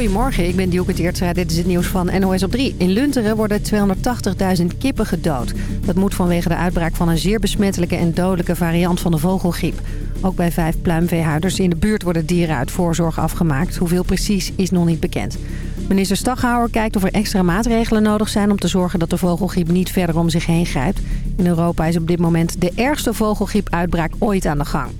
Goedemorgen, ik ben Dielke Teertstra. Dit is het nieuws van NOS op 3. In Lunteren worden 280.000 kippen gedood. Dat moet vanwege de uitbraak van een zeer besmettelijke en dodelijke variant van de vogelgriep. Ook bij vijf pluimveehouders in de buurt worden dieren uit voorzorg afgemaakt. Hoeveel precies is nog niet bekend. Minister Staghouwer kijkt of er extra maatregelen nodig zijn... om te zorgen dat de vogelgriep niet verder om zich heen grijpt. In Europa is op dit moment de ergste vogelgriepuitbraak ooit aan de gang.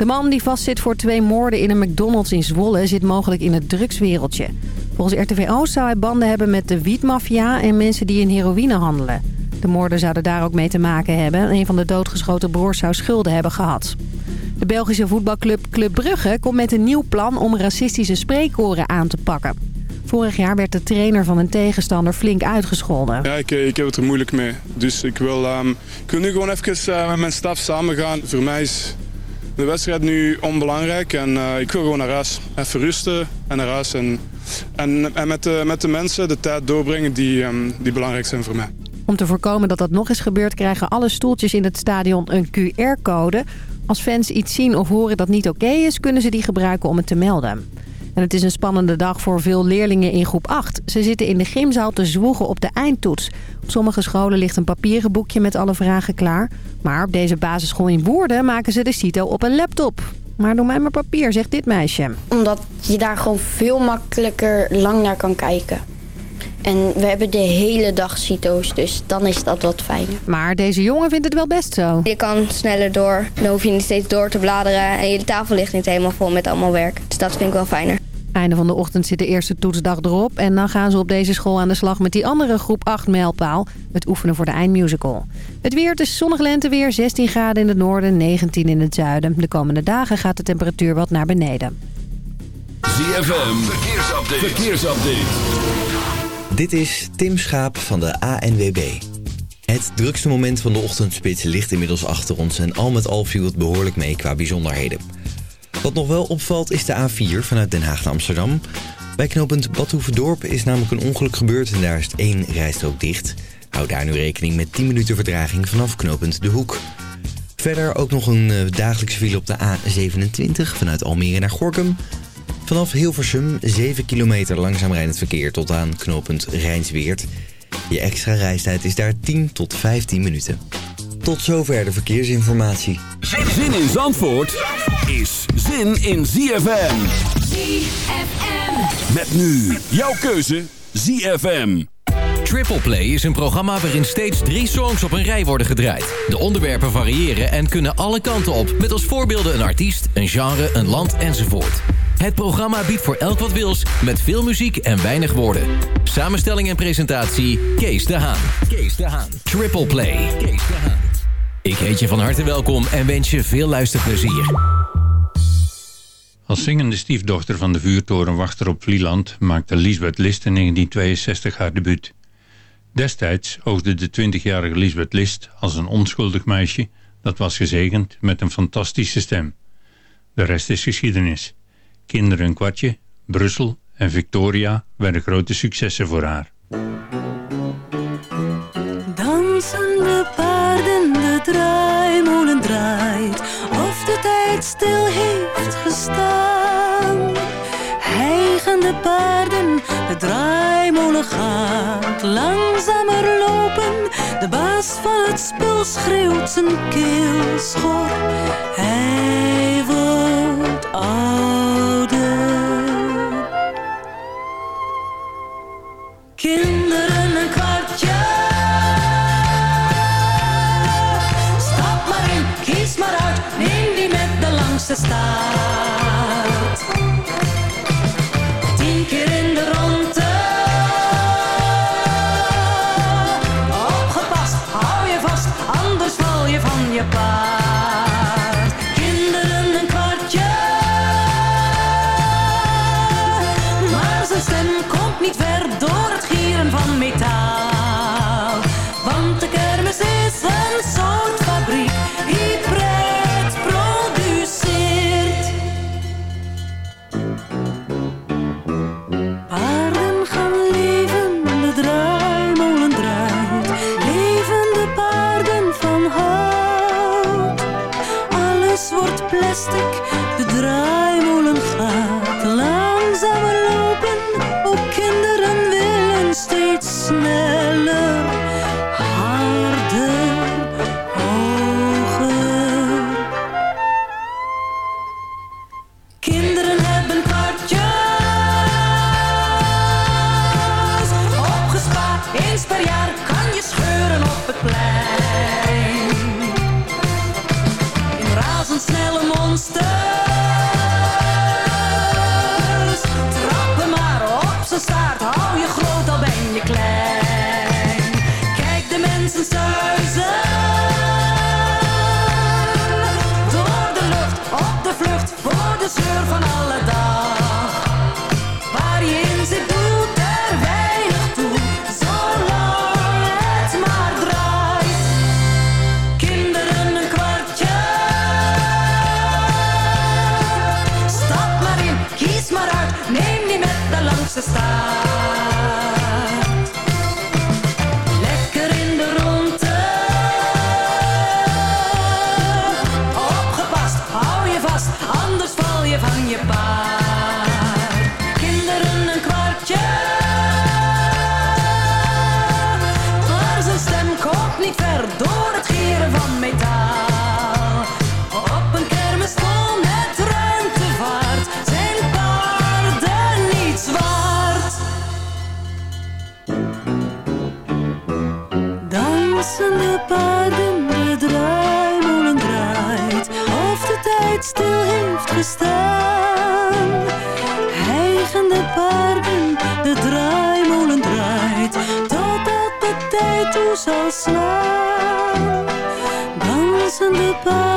De man die vastzit voor twee moorden in een McDonald's in Zwolle... zit mogelijk in het drugswereldje. Volgens RTV Oost zou hij banden hebben met de wietmafia... en mensen die in heroïne handelen. De moorden zouden daar ook mee te maken hebben. Een van de doodgeschoten broers zou schulden hebben gehad. De Belgische voetbalclub Club Brugge komt met een nieuw plan om racistische spreekkoren aan te pakken. Vorig jaar werd de trainer van een tegenstander flink uitgescholden. Ja, ik, ik heb het er moeilijk mee. Dus ik wil, um, ik wil nu gewoon even uh, met mijn staf samen gaan. Voor mij is de wedstrijd nu onbelangrijk en uh, ik wil gewoon naar huis. Even rusten en naar huis. En, en, met, de, met de mensen de tijd doorbrengen die, um, die belangrijk zijn voor mij. Om te voorkomen dat dat nog eens gebeurt... krijgen alle stoeltjes in het stadion een QR-code. Als fans iets zien of horen dat niet oké is... kunnen ze die gebruiken om het te melden. En het is een spannende dag voor veel leerlingen in groep 8. Ze zitten in de gymzaal te zwoegen op de eindtoets. Op sommige scholen ligt een papieren boekje met alle vragen klaar. Maar op deze basisschool in Woerden maken ze de CITO op een laptop. Maar doe mij maar papier, zegt dit meisje. Omdat je daar gewoon veel makkelijker lang naar kan kijken. En we hebben de hele dag CITO's, dus dan is dat wat fijner. Maar deze jongen vindt het wel best zo. Je kan sneller door, dan hoef je niet steeds door te bladeren... en je tafel ligt niet helemaal vol met allemaal werk. Dus dat vind ik wel fijner. Einde van de ochtend zit de eerste toetsdag erop... en dan gaan ze op deze school aan de slag met die andere groep 8 mijlpaal... het oefenen voor de eindmusical. Het weer, het is zonnig lenteweer, 16 graden in het noorden, 19 in het zuiden. De komende dagen gaat de temperatuur wat naar beneden. ZFM, verkeersupdate. verkeersupdate. Dit is Tim Schaap van de ANWB. Het drukste moment van de ochtendspits ligt inmiddels achter ons... en al met al viel het behoorlijk mee qua bijzonderheden. Wat nog wel opvalt is de A4 vanuit Den Haag naar Amsterdam. Bij knooppunt Badhoevedorp is namelijk een ongeluk gebeurd... en daar is één rijstrook dicht. Hou daar nu rekening met 10 minuten vertraging vanaf knooppunt De Hoek. Verder ook nog een dagelijkse file op de A27 vanuit Almere naar Gorkum... Vanaf Hilversum 7 kilometer langzaam rijdend verkeer tot aan knooppunt Rijnsweert. Je extra reistijd is daar 10 tot 15 minuten. Tot zover de verkeersinformatie. Zin in Zandvoort is zin in ZFM. ZFM. Met nu jouw keuze ZFM. Triple Play is een programma waarin steeds drie songs op een rij worden gedraaid. De onderwerpen variëren en kunnen alle kanten op... met als voorbeelden een artiest, een genre, een land enzovoort. Het programma biedt voor elk wat wils, met veel muziek en weinig woorden. Samenstelling en presentatie, Kees de Haan. Kees de Haan. Triple Play. Kees de Haan. Ik heet je van harte welkom en wens je veel luisterplezier. Als zingende stiefdochter van de vuurtorenwachter op Vlieland... maakte Lisbeth List in 1962 haar debuut. Destijds oogde de 20-jarige Lisbeth List als een onschuldig meisje... dat was gezegend met een fantastische stem. De rest is geschiedenis. Kinderen een kwartje, Brussel en Victoria werden grote successen voor haar. Dansende paarden, de draaimolen draait, of de tijd stil heeft gestaan. Hijgende paarden, de draaimolen gaat langzamer lopen. De baas van het spul schreeuwt zijn keel schor. gezeur van alle zo snel, dansende.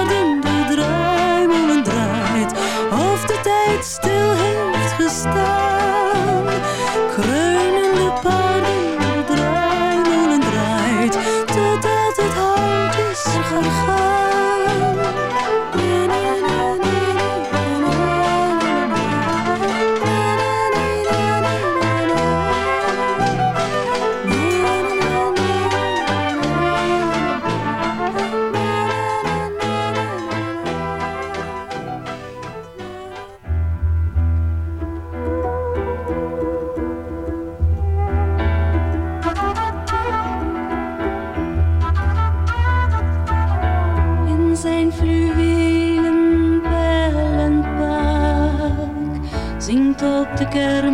quer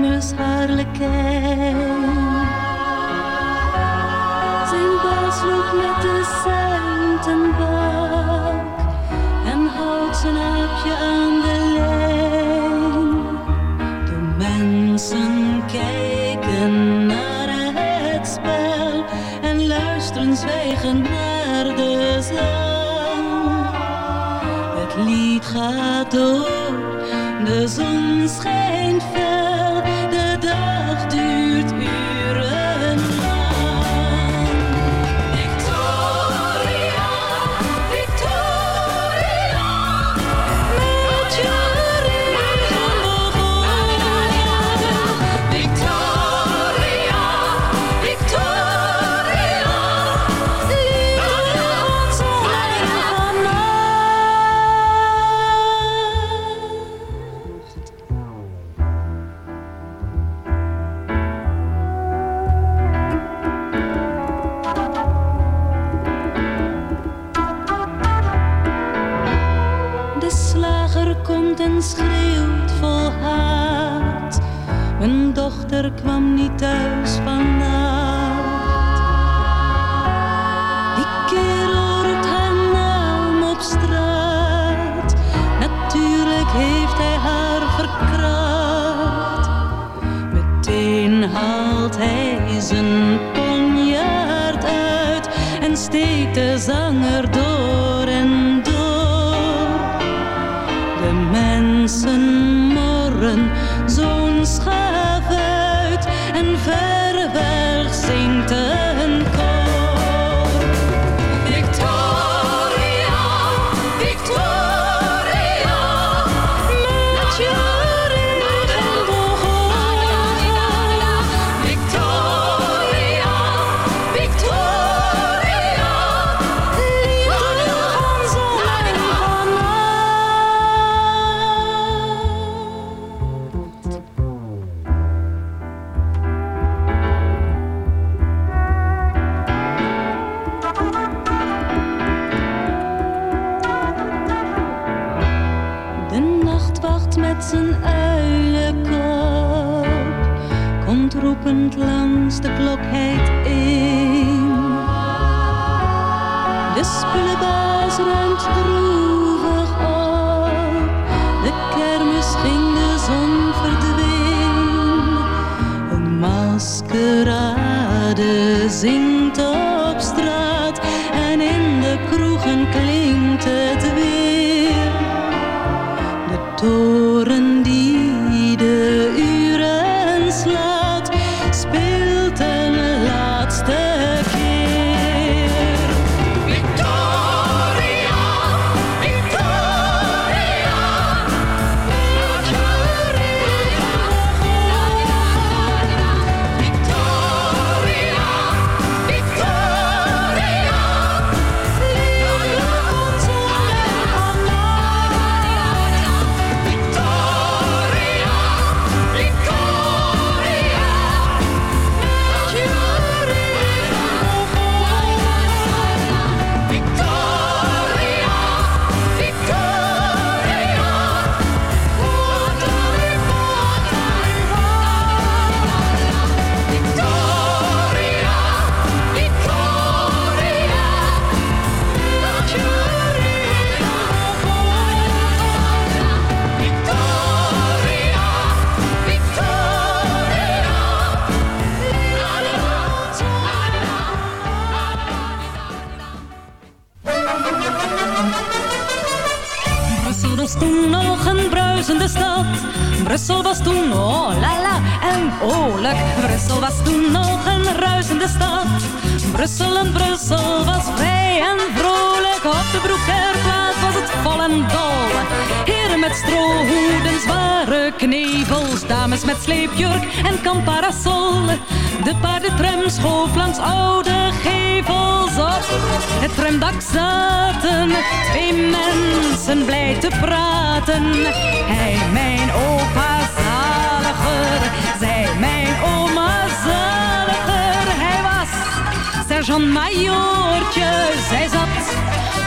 zanger door en door. De mensen morren. Sleepjurk en kamparasol. De paardentram schoof langs oude gevels op. Het tramdak zaten twee mensen blij te praten. Hij, mijn opa zaliger, zij, mijn oma zaliger. Hij was sergeant-majoortje, zij zat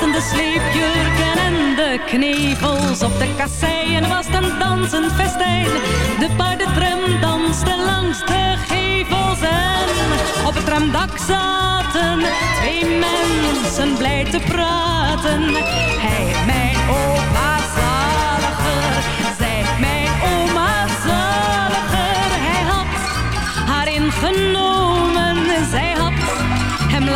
De sleepjurken en de knevels op de kasseien was een dansend festijn. De paardentram danste langs de gevels en op het tramdak zaten twee mensen blij te praten. Hij, mijn opa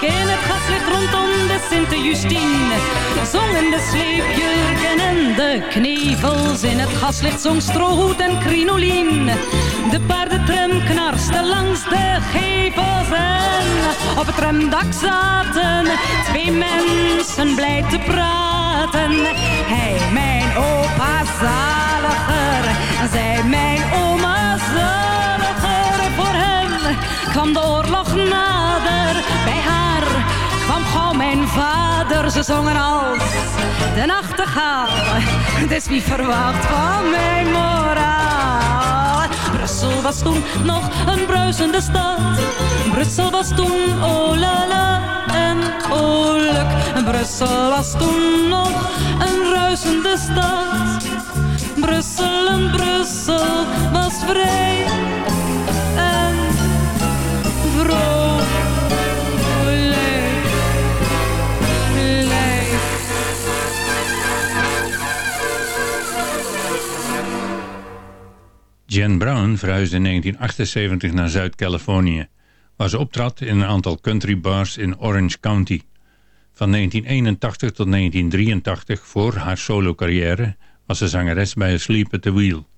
in het gaslicht rondom de Sint-Justine. Zongen de sleepjurken en de knevels in het gaslicht zong strohoed en crinolien. De paardentram knarste langs de gevels en op het tramdak zaten twee mensen blij te praten. Hij, mijn opa zaliger, zij, mijn oma zaliger. Voor hem kwam de oorlog vader. Ze zongen als de nachtegaal, dus wie verwacht van mijn moraal? Brussel was toen nog een bruisende stad. Brussel was toen oh la la en oh. Brussel was toen nog een ruisende stad. Brussel en Brussel was vrij Jen Brown verhuisde in 1978 naar Zuid-Californië, waar ze optrad in een aantal country bars in Orange County. Van 1981 tot 1983, voor haar solo-carrière, was ze zangeres bij Sleep at the Wheel.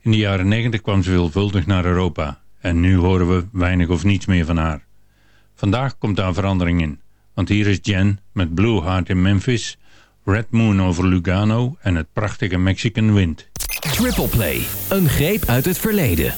In de jaren 90 kwam ze veelvuldig naar Europa en nu horen we weinig of niets meer van haar. Vandaag komt daar verandering in, want hier is Jen met Blue Heart in Memphis, Red Moon over Lugano en het prachtige Mexican Wind. Triple Play, een greep uit het verleden.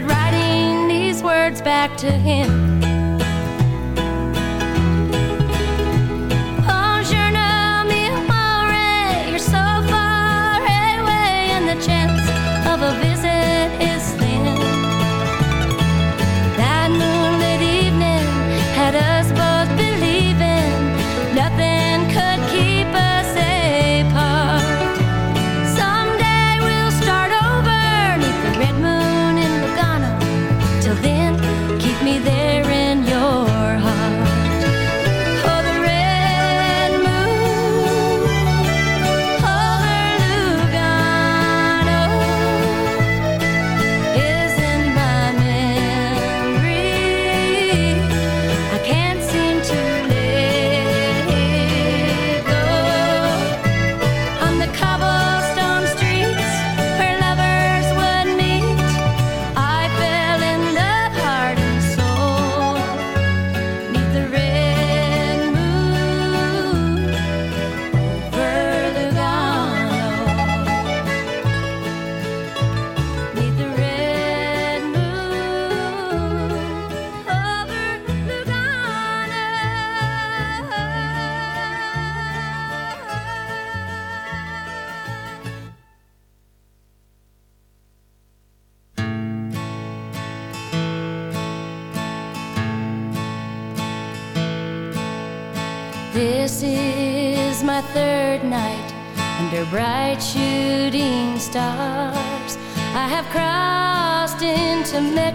started writing these words back to him.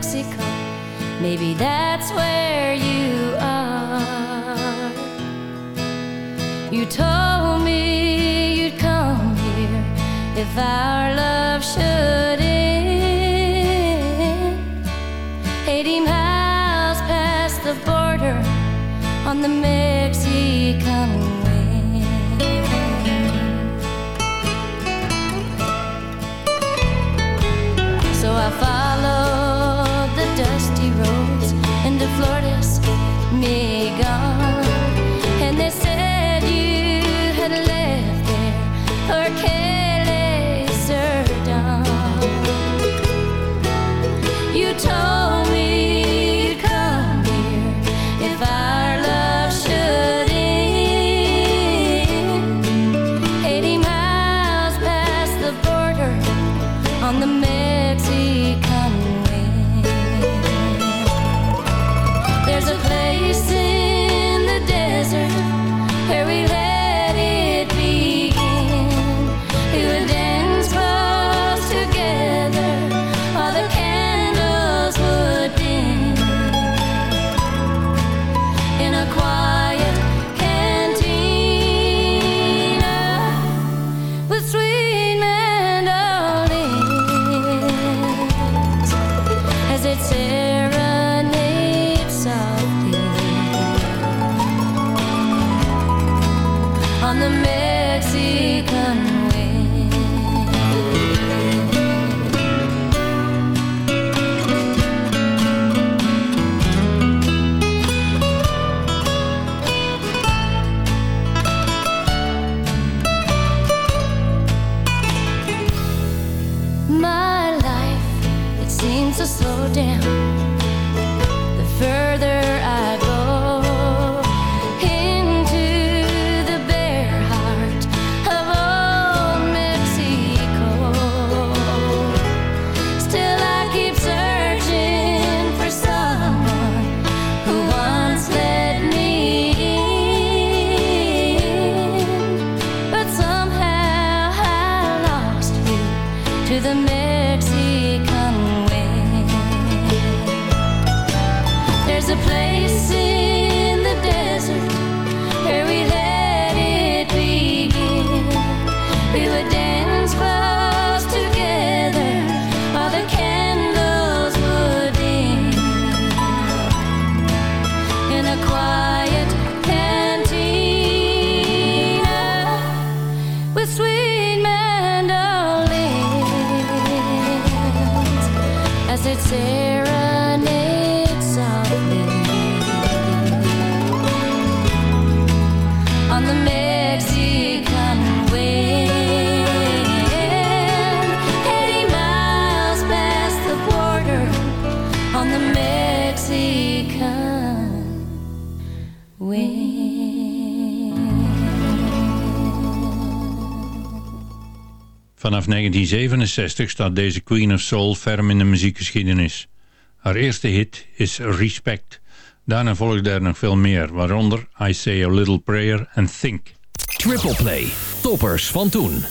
Mexico. Maybe that's where you are. You told me you'd come here if our love should end. Eighty miles past the border on the Mexican. so I follow Florida so slow down. Vanaf 1967 staat deze Queen of Soul ferm in de muziekgeschiedenis. Haar eerste hit is Respect. Daarna volgden er nog veel meer, waaronder I Say a Little Prayer en Think. Triple Play, toppers van toen.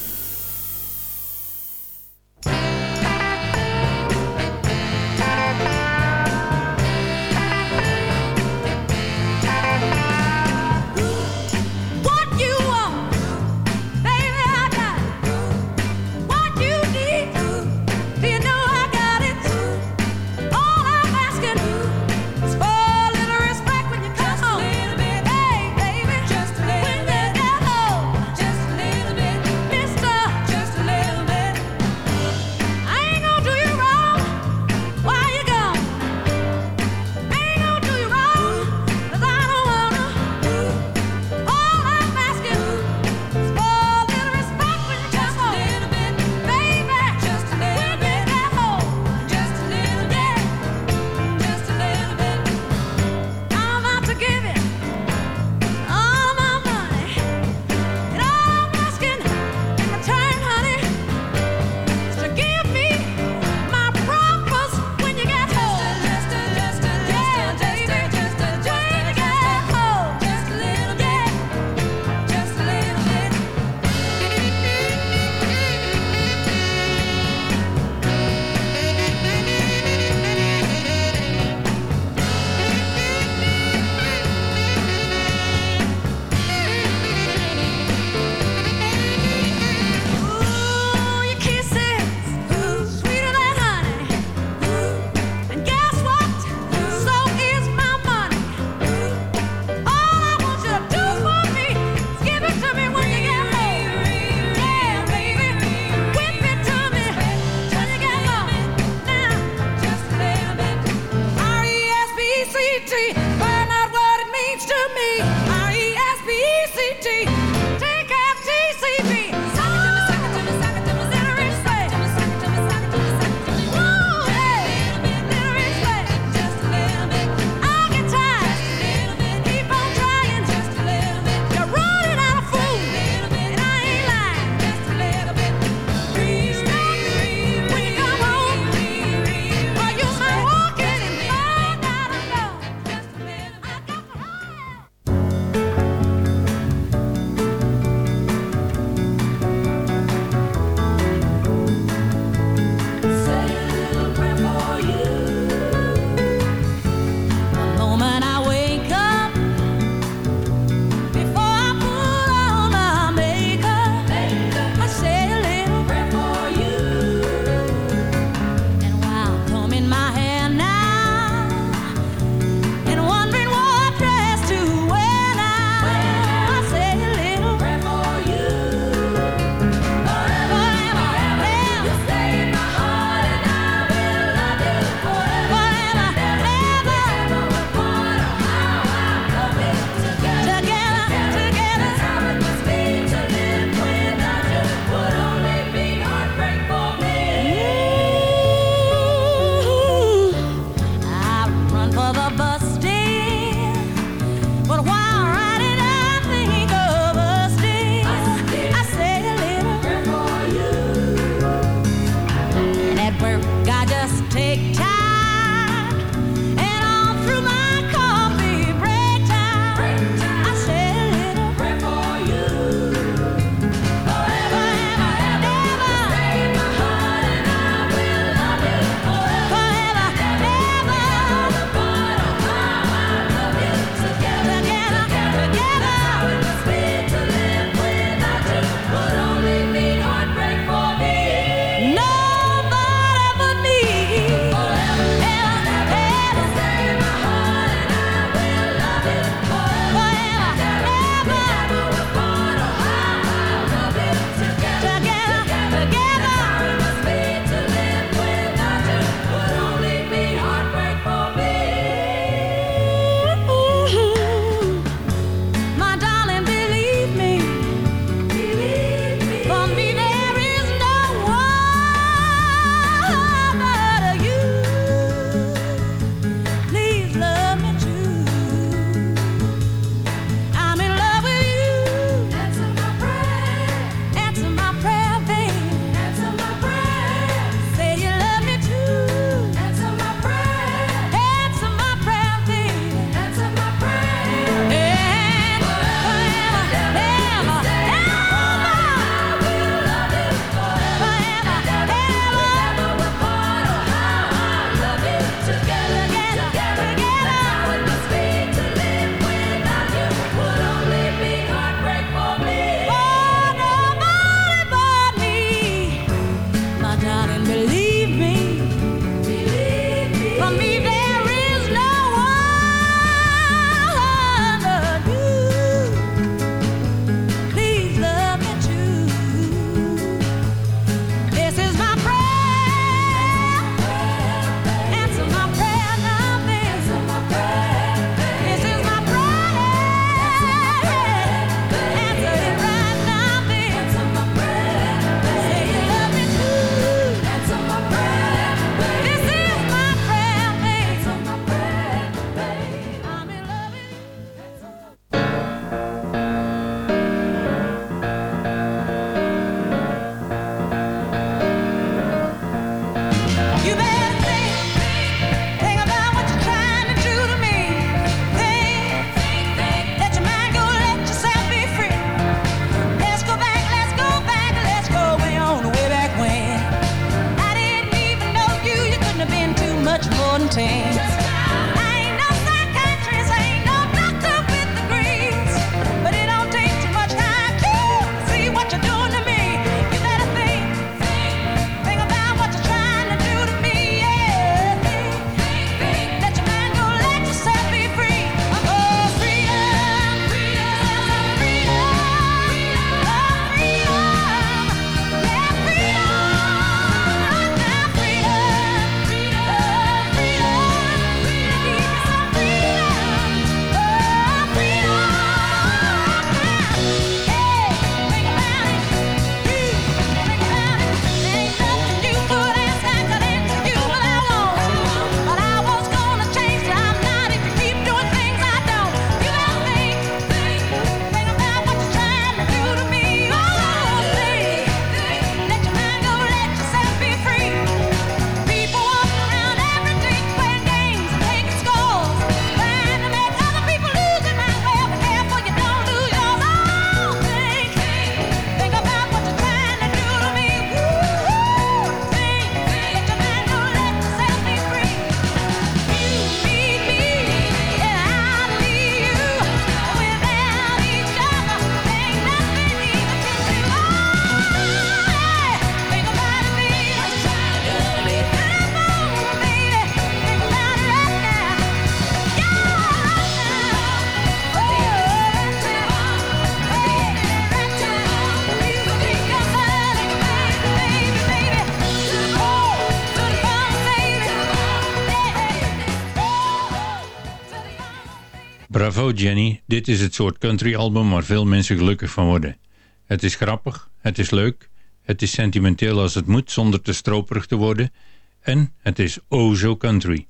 Jenny, dit is het soort country album waar veel mensen gelukkig van worden. Het is grappig, het is leuk, het is sentimenteel als het moet zonder te stroperig te worden en het is oh zo country.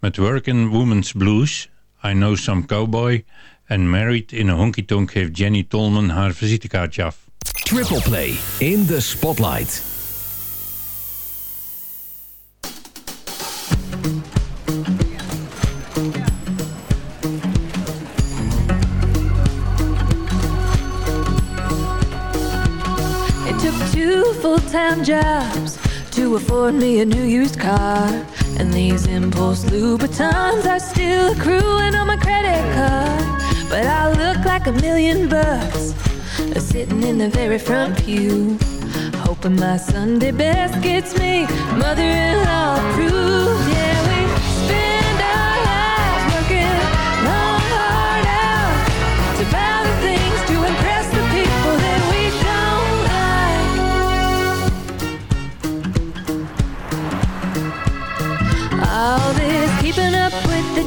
Met Working Woman's Blues, I Know Some Cowboy en Married in a Honky Tonk geeft Jenny Tolman haar visitekaartje af. Triple Play in the Spotlight. Full-time jobs to afford me a new used car. And these impulse Louboutins are still accruing on my credit card. But I look like a million bucks uh, sitting in the very front pew. Hoping my Sunday best gets me mother-in-law approved.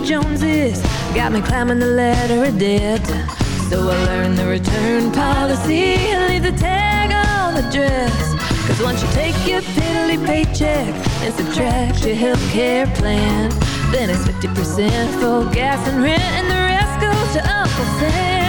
Joneses got me climbing the ladder of debt. So I learned the return policy and leave the tag on the dress. Cause once you take your piddly paycheck and subtract your health care plan, then it's 50% for gas and rent and the rest goes to Uncle Sam.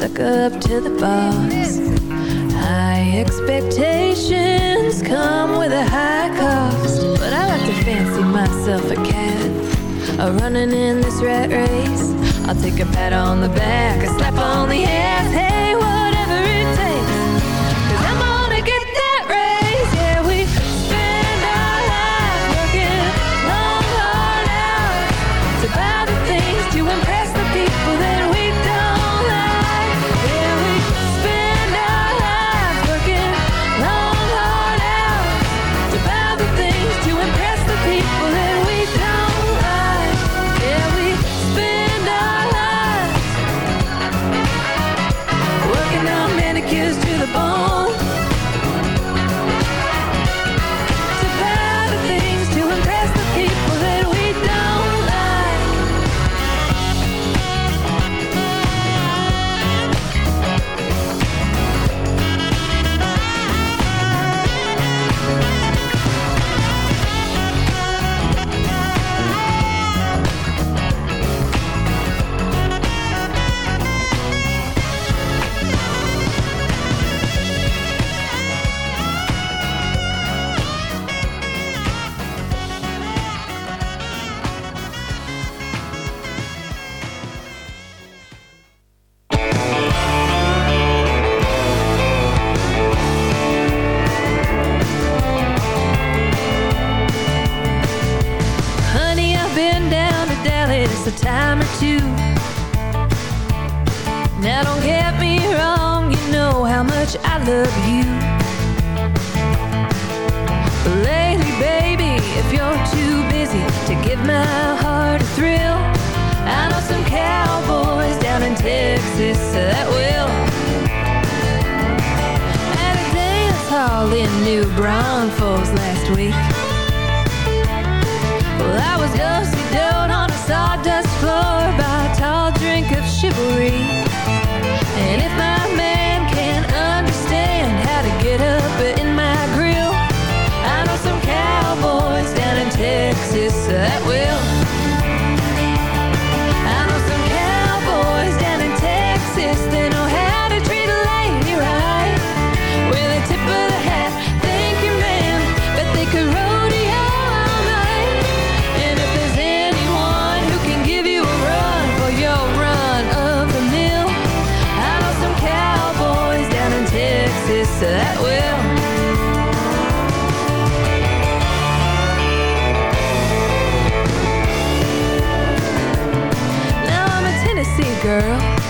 Suck up to the boss. High expectations come with a high cost, but I like to fancy myself a cat. A running in this rat race. I'll take a pat on the back, a slap on the ass. Hey,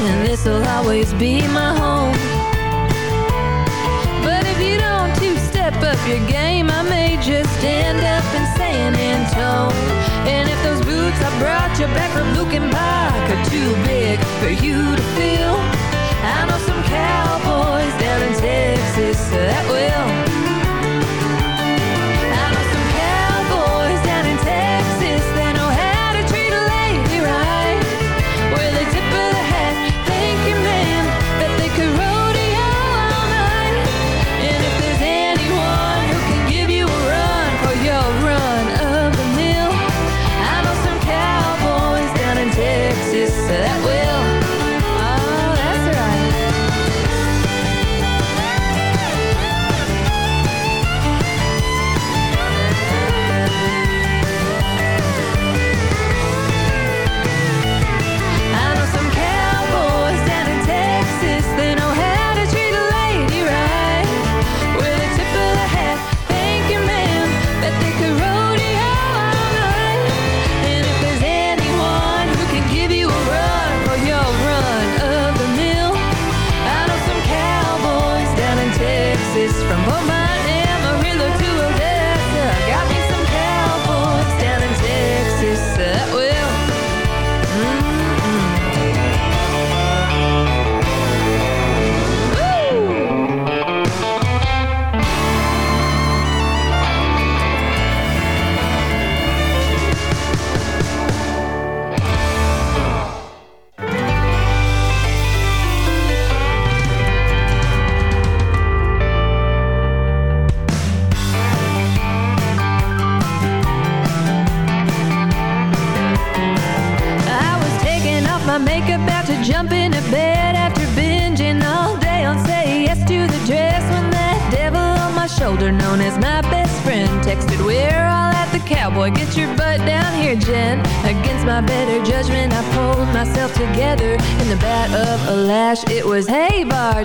and this'll always be my home. But if you don't two-step up your game, I may just up. And if those boots I brought you back from are too big for you to fill, I know some cowboys down in Texas that will.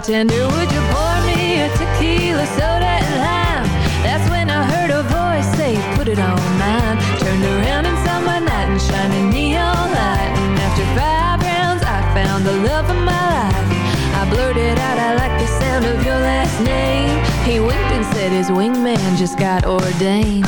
Bartender would you pour me a tequila soda and lime? That's when I heard a voice say put it on mine turned around and saw my knight in shining neon light. And after five rounds I found the love of my life. I blurted out I like the sound of your last name. He winked and said his wingman just got ordained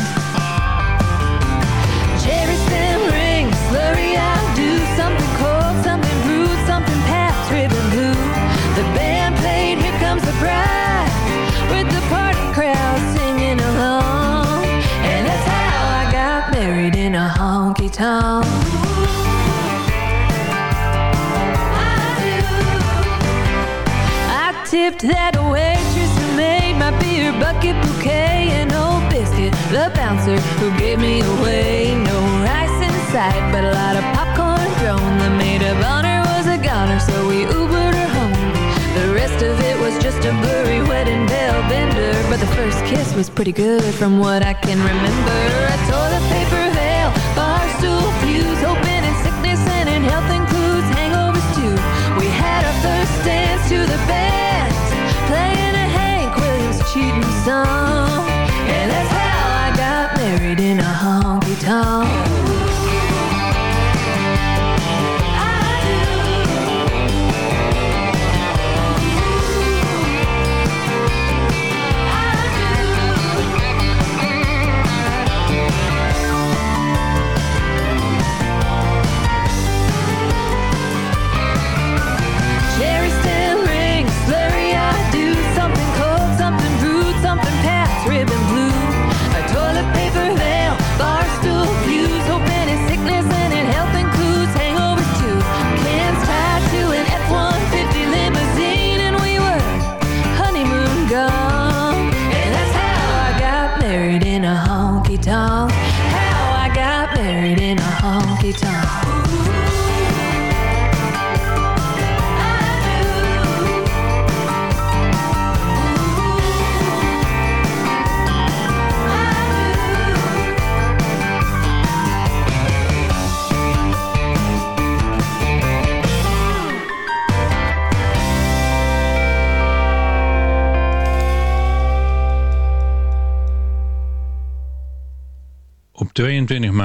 honky tonk. I tipped that waitress who made my beer bucket bouquet and old biscuit, the bouncer who gave me away. No rice in sight, but a lot of popcorn thrown. The maid of honor was a goner, so we Ubered her home. The rest of it was just a blurry wedding bell bender, but the first kiss was pretty good from what I can remember. Toilet paper veil, you.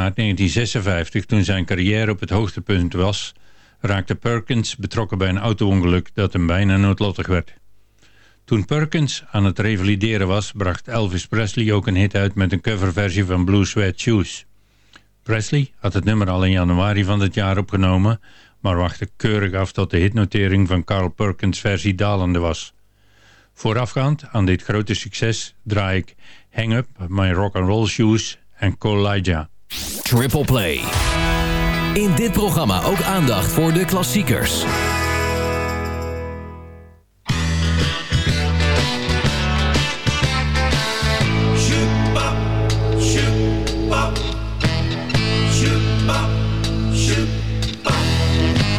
maart 1956, toen zijn carrière op het hoogtepunt was, raakte Perkins betrokken bij een auto-ongeluk dat hem bijna noodlottig werd. Toen Perkins aan het revalideren was, bracht Elvis Presley ook een hit uit met een coverversie van Blue Sweat Shoes. Presley had het nummer al in januari van dit jaar opgenomen, maar wachtte keurig af tot de hitnotering van Carl Perkins' versie dalende was. Voorafgaand aan dit grote succes draai ik Hang Up, My Rock and Roll Shoes en Collijah. Triple Play. In dit programma ook aandacht voor de klassiekers.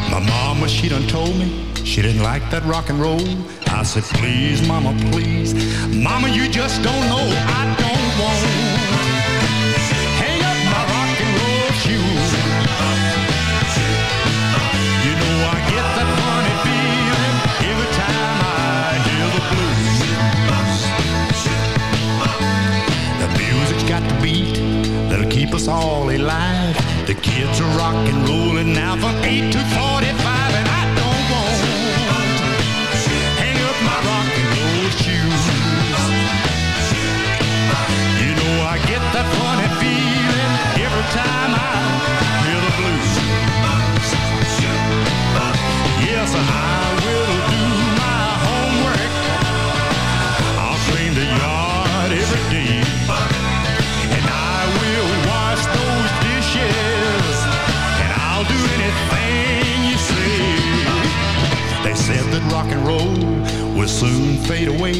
Mama she done told me she didn't like that rock and roll. I said, please, mama, please. Mama, you just don't know I don't want us all alive. The kids are rock and rolling now from 8 to 4. and roll will soon fade away.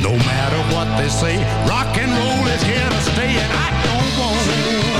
No matter what they say, rock and roll is here to stay, and I don't want.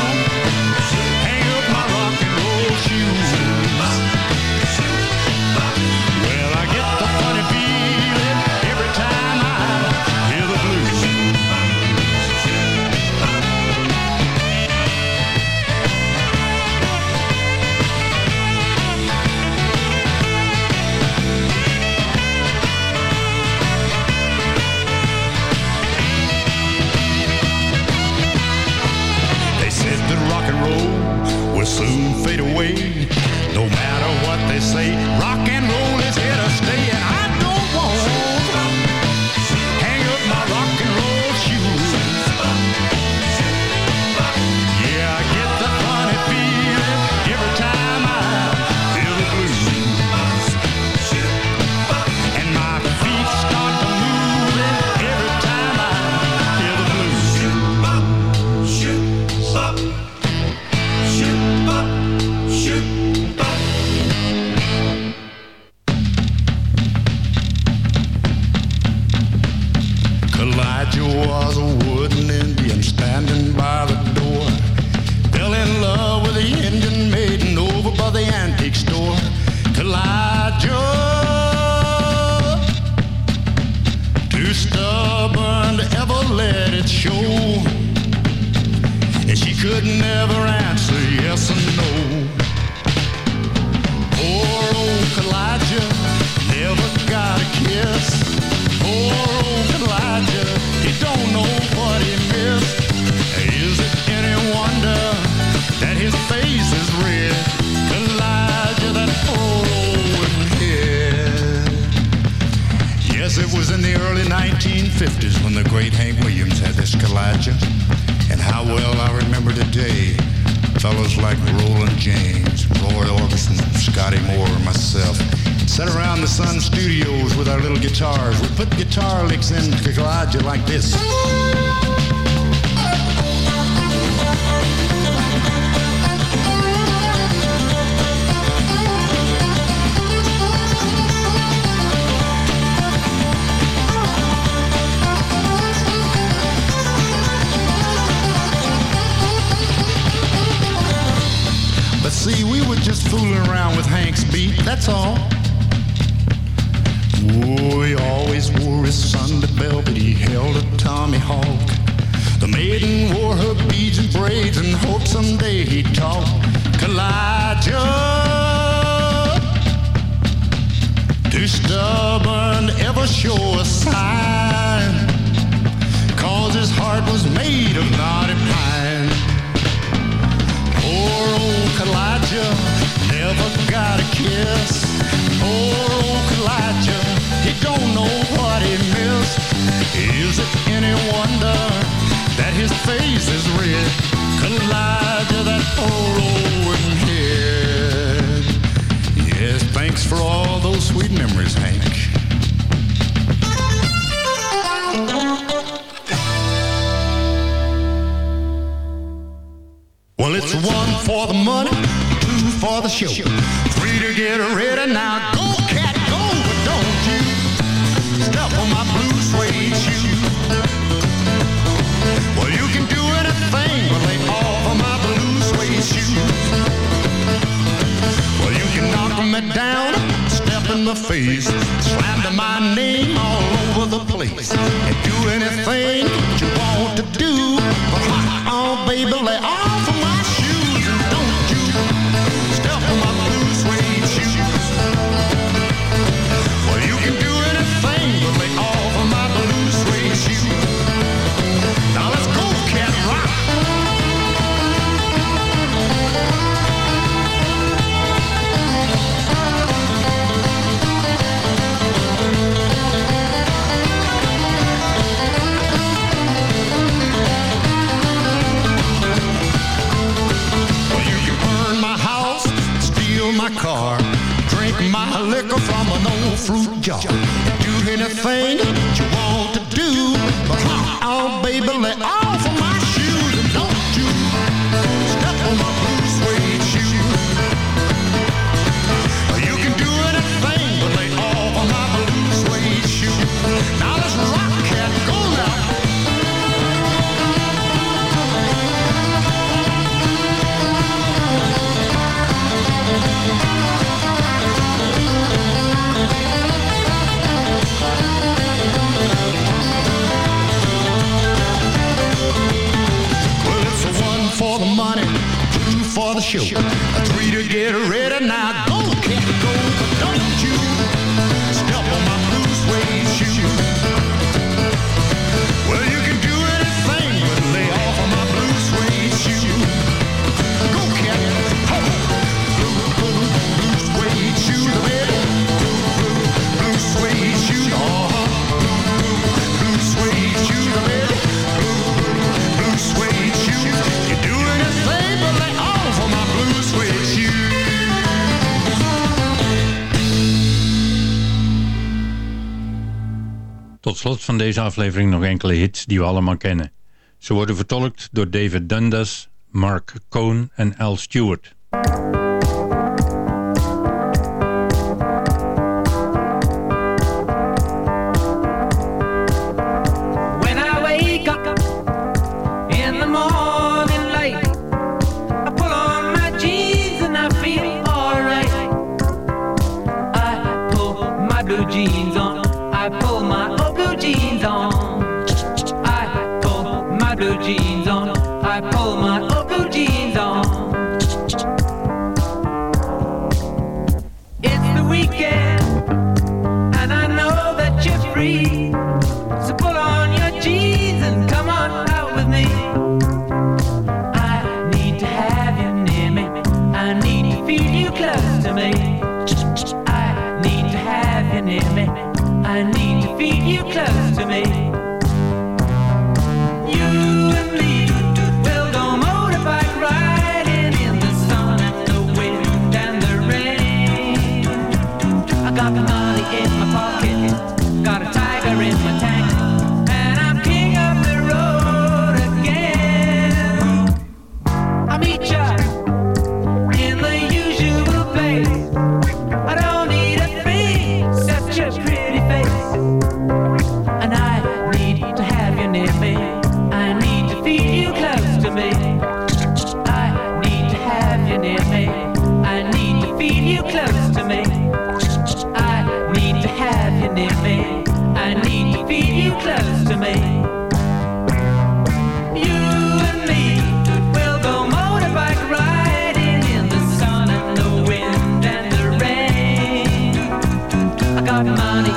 deze aflevering nog enkele hits die we allemaal kennen. Ze worden vertolkt door David Dundas, Mark Cohn en Al Stewart.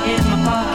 in my pocket.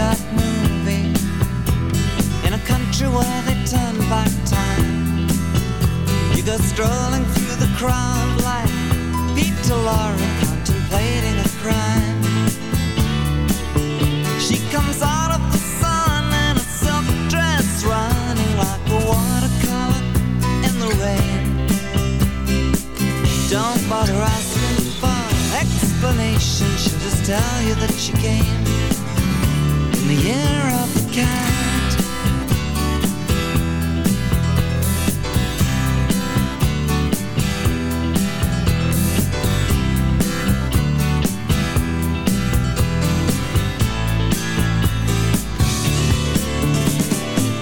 Bogart movie in a country where they turn back time. You go strolling through the crowd like Peter Lorre contemplating a crime. She comes out of the sun in a silk dress, running like a watercolor in the rain. Don't bother asking for explanation. She'll just tell you that she came the year of the cat.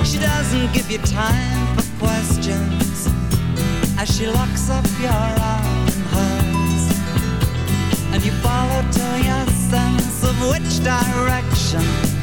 She doesn't give you time for questions as she locks up your. And you follow sense of which direction